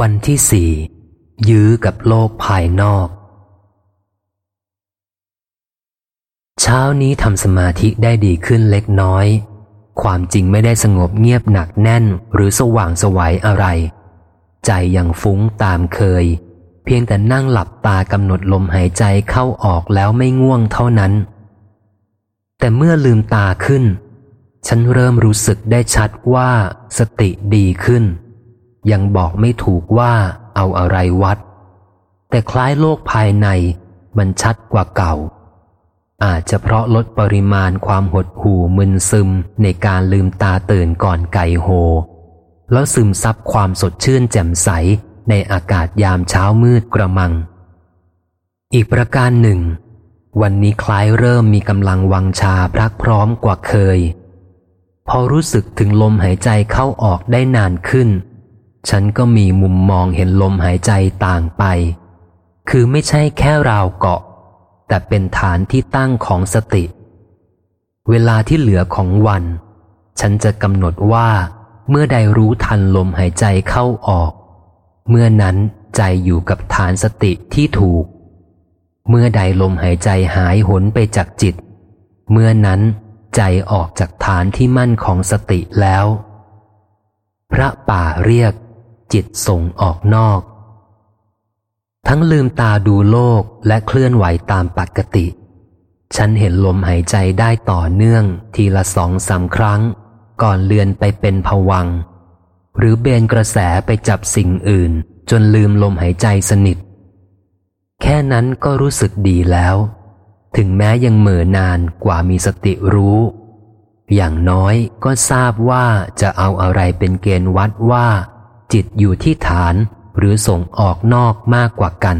วันที่สี่ยื้อกับโลกภายนอก เช้านี้ทำสมาธิได้ดีขึ้นเล็กน้อย ความจริงไม่ได้สงบเงียบหนักแน่นหรือสว่างสวัยอะไร ใจยังฟุ้งตามเคย เพียงแต่นั่งหลับตากำหนดลมหายใจเข้าออกแล้วไม่ง่วงเท่านั้น แต่เมื่อลืมตาขึ้น ฉันเริ่มรู้สึกได้ชัดว่าสติดีขึ้น ยังบอกไม่ถูกว่าเอาอะไรวัด แต่คล้ายโลกภายในมันชัดกว่าเก่า อาจจะเพราะลดปริมาณความหดหู่มึนซึมในการลืมตาตื่นก่อนไก่โฮ แล้วซึมซับความสดชื่นแจ่มใสในอากาศยามเช้ามืดกระมัง อีกประการหนึ่ง วันนี้คล้ายเริ่มมีกำลังวังชาพรักพร้อมกว่าเคย พอรู้สึกถึงลมหายใจเข้าออกได้นานขึ้น ฉันก็มีมุมมองเห็นลมหายใจต่างไป คือไม่ใช่แค่ราวเกาะ แต่เป็นฐานที่ตั้งของสติ เวลาที่เหลือของวัน ฉันจะกำหนดว่า เมื่อใดรู้ทันลมหายใจเข้าออก เมื่อนั้นใจอยู่กับฐานสติที่ถูก เมื่อใดลมหายใจหายหนไปจากจิต เมื่อนั้นใจออกจากฐานที่มั่นของสติแล้ว พระป่าเรียก จิตส่งออกนอก ทั้งลืมตาดูโลกและเคลื่อนไหวตามปกติ ฉันเห็นลมหายใจได้ต่อเนื่องทีละสองสาครั้ง ก่อนเลือนไปเป็นผวัง หรือเบนกระแสไปจับสิ่งอื่น จนลืมลมหายใจสนิท แค่นั้นก็รู้สึกดีแล้ว ถึงแม้ยังเหม่อนานกว่ามีสติรู้อย่างน้อยก็ทราบว่าจะเอาอะไรเป็นเกณฑ์วัดว่า จิตอยู่ที่ฐานหรือส่งออกนอกมากกว่ากัน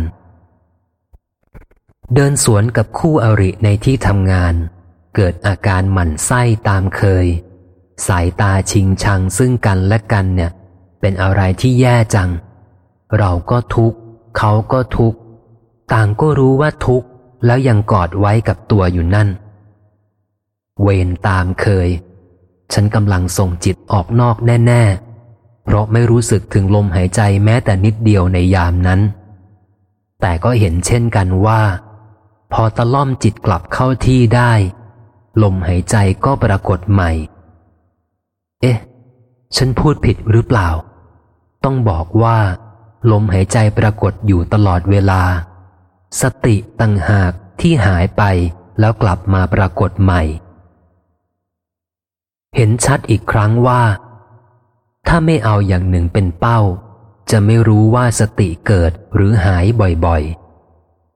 เดินสวนกับคู่อริในที่ทำงาน เกิดอาการหมั่นไส้ตามเคย สายตาชิงชังซึ่งกันและกันเนี่ย เป็นอะไรที่แย่จัง เราก็ทุกข์ เขาก็ทุกข์ ต่างก็รู้ว่าทุกข์ แล้วยังกอดไว้กับตัวอยู่นั่น เวรตามเคย ฉันกำลังส่งจิตออกนอกแน่ ๆ เพราะไม่รู้สึกถึงลมหายใจแม้แต่นิดเดียวในยามนั้น แต่ก็เห็นเช่นกันว่า พอตะล่อมจิตกลับเข้าที่ได้ ลมหายใจก็ปรากฏใหม่ เอ๊ะ ฉันพูดผิดหรือเปล่า ต้องบอกว่า ลมหายใจปรากฏอยู่ตลอดเวลา สติตั้งหากที่หายไปแล้วกลับมาปรากฏใหม่ เห็นชัดอีกครั้งว่า ถ้าไม่เอาอย่างหนึ่งเป็นเป้า จะไม่รู้ว่าสติเกิดหรือหายบ่อย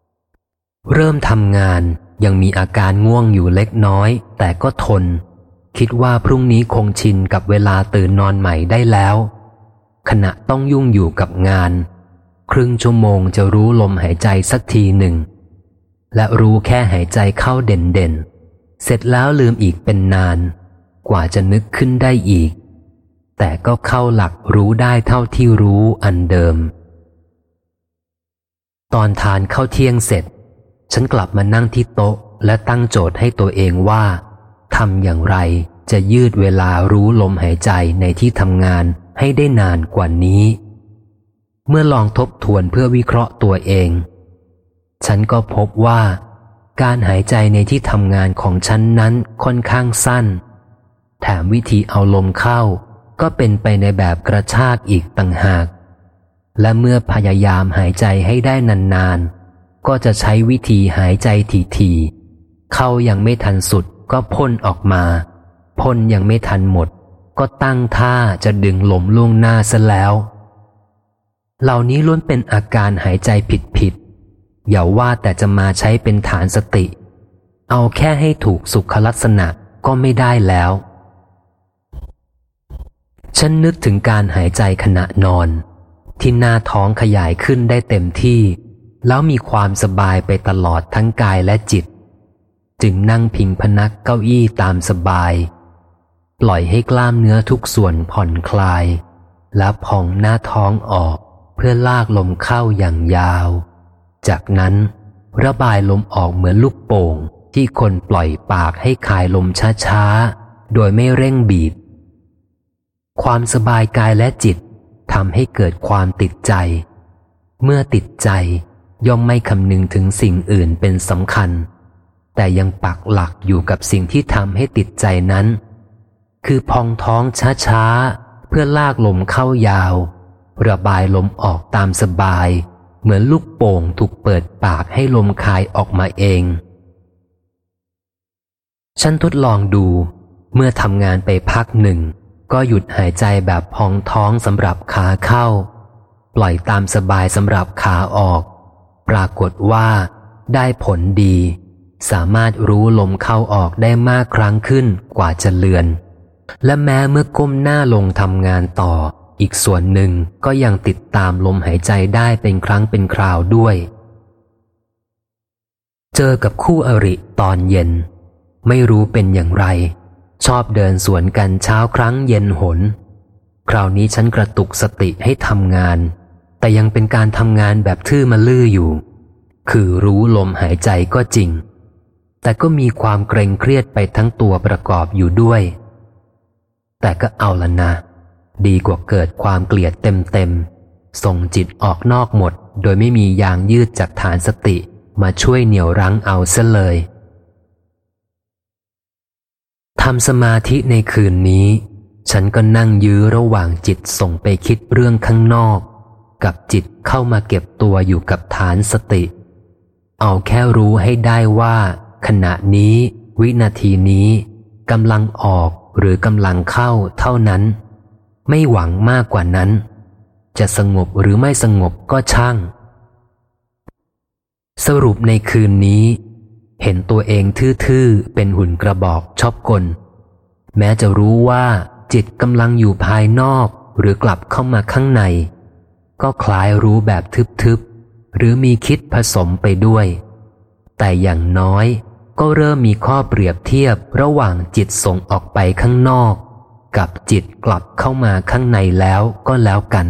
ๆ เริ่มทำงานยังมีอาการง่วงอยู่เล็กน้อย แต่ก็ทน คิดว่าพรุ่งนี้คงชินกับเวลาตื่นนอนใหม่ได้แล้ว ขณะต้องยุ่งอยู่กับงาน ครึ่งชั่วโมงจะรู้ลมหายใจสักทีหนึ่ง และรู้แค่หายใจเข้าเด่นๆเสร็จแล้วลืมอีกเป็นนาน กว่าจะนึกขึ้นได้อีก แต่ก็เข้าหลักรู้ได้เท่าที่รู้อันเดิม ตอนทานเข้าเที่ยงเสร็จ ฉันกลับมานั่งที่โต๊ะและตั้งโจทย์ให้ตัวเองว่าทำอย่างไรจะยืดเวลารู้ลมหายใจในที่ทำงานให้ได้นานกว่านี้ เมื่อลองทบทวนเพื่อวิเคราะห์ตัวเอง ฉันก็พบว่า การหายใจในที่ทำงานของฉันนั้นค่อนข้างสั้น แถมวิธีเอาลมเข้า ก็เป็นไปในแบบกระชากอีกต่างหาก และเมื่อพยายามหายใจให้ได้นานๆ ก็จะใช้วิธีหายใจทีๆเข้ายังไม่ทันสุดก็พ่นออกมาพ่นยังไม่ทันหมด ก็ตั้งท่าจะดึงลมล่วงหน้าซะแล้ว เหล่านี้ล้วนเป็นอาการหายใจผิดๆอย่าว่าแต่จะมาใช้เป็นฐานสติ เอาแค่ให้ถูกสุขลักษณะก็ไม่ได้แล้ว ฉันนึกถึงการหายใจขณะนอน ที่หน้าท้องขยายขึ้นได้เต็มที่ แล้วมีความสบายไปตลอดทั้งกายและจิต จึงนั่งพิงพนักเก้าอี้ตามสบาย ปล่อยให้กล้ามเนื้อทุกส่วนผ่อนคลาย และพองหน้าท้องออกเพื่อลากลมเข้าอย่างยาว จากนั้น ระบายลมออกเหมือนลูกโป่งที่คนปล่อยปากให้คายลมช้าๆ โดยไม่เร่งบีบ ความสบายกายและจิตทำให้เกิดความติดใจ เมื่อติดใจย่อมไม่คำนึงถึงสิ่งอื่นเป็นสำคัญ แต่ยังปักหลักอยู่กับสิ่งที่ทำให้ติดใจนั้น คือพองท้องช้าๆ เพื่อลากลมเข้ายาว ระบายลมออกตามสบาย เหมือนลูกโป่งถูกเปิดปากให้ลมคายออกมาเอง ฉันทดลองดูเมื่อทำงานไปพักหนึ่ง ก็หยุดหายใจแบบพองท้องสำหรับขาเข้า ปล่อยตามสบายสำหรับขาออก ปรากฏว่าได้ผลดี สามารถรู้ลมเข้าออกได้มากครั้งขึ้นกว่าจะเลือน และแม้เมื่อก้มหน้าลงทำงานต่อ อีกส่วนหนึ่งก็ยังติดตามลมหายใจได้เป็นครั้งเป็นคราวด้วย เจอกับคู่อริตอนเย็น ไม่รู้เป็นอย่างไร ชอบเดินสวนกันเช้าครั้งเย็นหน คราวนี้ฉันกระตุกสติให้ทำงาน แต่ยังเป็นการทำงานแบบทื่อมาลื่ออยู่ คือรู้ลมหายใจก็จริง แต่ก็มีความเกรงเครียดไปทั้งตัวประกอบอยู่ด้วย แต่ก็เอาละนะ ดีกว่าเกิดความเกลียดเต็มๆ ส่งจิตออกนอกหมด โดยไม่มียางยืดจากฐานสติมาช่วยเหนี่ยวรั้งเอาซะเลยำสมาธิในคืนนี้ ฉันก็นั่งยื้อระหว่างจิตส่งไปคิดเรื่องข้างนอก กับจิตเข้ามาเก็บตัวอยู่กับฐานสติ เอาแค่รู้ให้ได้ว่า ขณะนี้ วินาทีนี้กำลังออกหรือกำลังเข้าเท่านั้น ไม่หวังมากกว่านั้น จะสงบหรือไม่สงบก็ช่าง สรุปในคืนนี้ เห็นตัวเองทื่อๆ เป็นหุ่นกระบอกชอบกล แม้จะรู้ว่าจิตกำลังอยู่ภายนอกหรือกลับเข้ามาข้างใน ก็คล้ายรู้แบบทึบๆ หรือมีคิดผสมไปด้วย แต่อย่างน้อยก็เริ่มมีข้อเปรียบเทียบระหว่างจิตส่งออกไปข้างนอก กับจิตกลับเข้ามาข้างในแล้วก็แล้วกัน